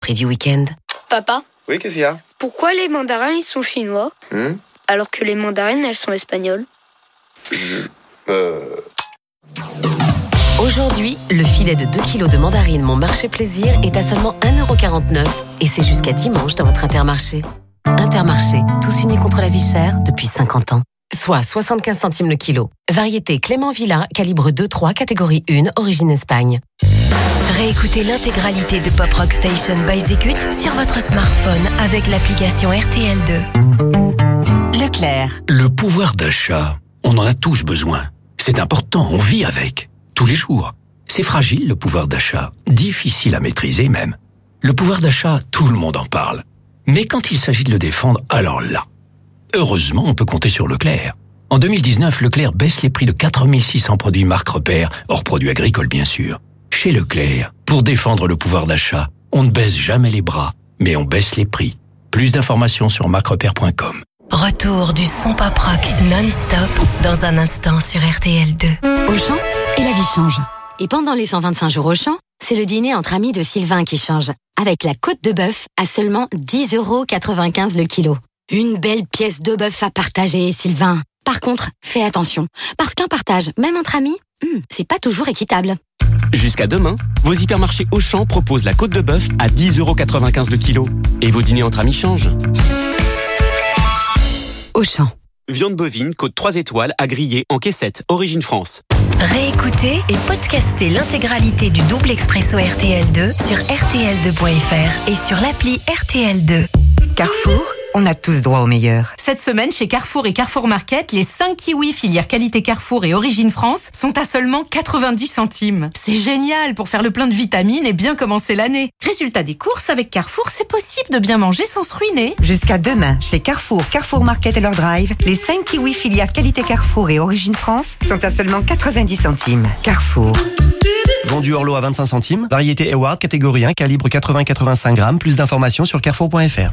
prix du week-end. Papa, Oui, qu'est-ce qu'il y a? Pourquoi les mandarins ils sont chinois? Hmm? Alors que les mandarines elles sont espagnoles Euh... Aujourd'hui, le filet de 2 kg de mandarine Mon Marché Plaisir est à seulement 1,49€ et c'est jusqu'à dimanche dans votre Intermarché. Intermarché, tous unis contre la vie chère depuis 50 ans. Soit 75 centimes le kilo. Variété Clément Villa, calibre 2-3, catégorie 1, origine Espagne. Réécoutez l'intégralité de Pop Rock Station by Zécut sur votre smartphone avec l'application RTL2. Leclerc. Le pouvoir d'achat, on en a tous besoin. C'est important, on vit avec, tous les jours. C'est fragile le pouvoir d'achat, difficile à maîtriser même. Le pouvoir d'achat, tout le monde en parle. Mais quand il s'agit de le défendre, alors là. Heureusement, on peut compter sur Leclerc. En 2019, Leclerc baisse les prix de 4600 produits marque repère, hors produits agricoles bien sûr. Chez Leclerc, pour défendre le pouvoir d'achat, on ne baisse jamais les bras, mais on baisse les prix. Plus d'informations sur marquerepère.com. Retour du son pop rock non-stop dans un instant sur RTL2. Auchan et la vie change. Et pendant les 125 jours Auchan, c'est le dîner entre amis de Sylvain qui change. Avec la côte de bœuf à seulement 10,95 euros le kilo. Une belle pièce de bœuf à partager, Sylvain. Par contre, fais attention. Parce qu'un partage, même entre amis, hmm, c'est pas toujours équitable. Jusqu'à demain, vos hypermarchés Auchan proposent la côte de bœuf à 10,95€ le kilo. Et vos dîners entre amis changent. Auchan. Viande bovine, côte 3 étoiles à griller en caissette, origine France. Réécoutez et podcastez l'intégralité du double expresso RTL2 sur rtl2.fr et sur l'appli RTL2. Carrefour, on a tous droit au meilleur. Cette semaine, chez Carrefour et Carrefour Market, les 5 kiwis filière qualité Carrefour et origine France sont à seulement 90 centimes. C'est génial pour faire le plein de vitamines et bien commencer l'année. Résultat des courses, avec Carrefour, c'est possible de bien manger sans se ruiner. Jusqu'à demain, chez Carrefour, Carrefour Market et leur drive, les 5 kiwis filière qualité Carrefour et origine France sont à seulement 90 centimes. Carrefour. Vendu hors lot à 25 centimes. Variété Eward, catégorie 1, calibre 80-85 grammes. Plus d'informations sur carrefour.fr.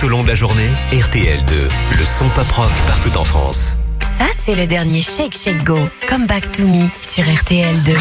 Tout au long de la journée, RTL2, le son pop rock partout en France. Ça, c'est le dernier Shake Shake Go, Come Back to Me sur RTL2.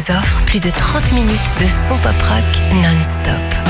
vous offre plus de 30 minutes de son pop rock non-stop.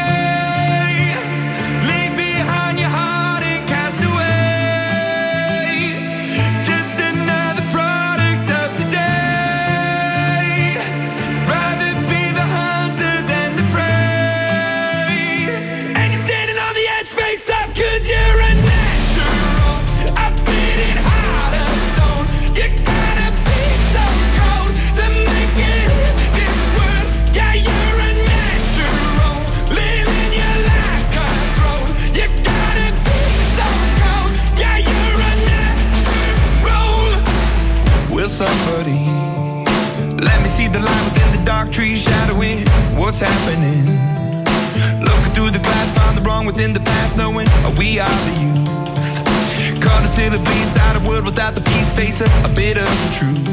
knowing we are the youth. Caught until the bleeds out of world without the peace, facing a bit of the truth.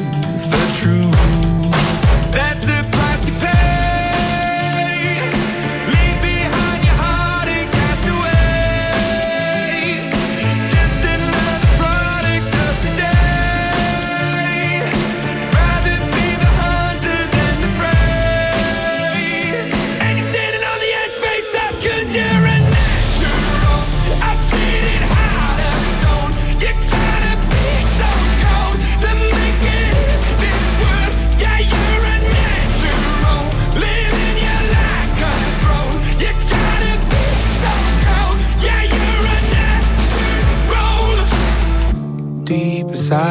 The truth.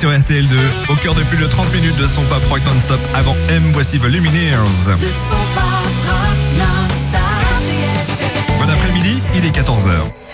sur RTL2. Au cœur de plus de 30 minutes de son pop rock non-stop avant M, voici The Lumineers. Bon après-midi, il est 14h.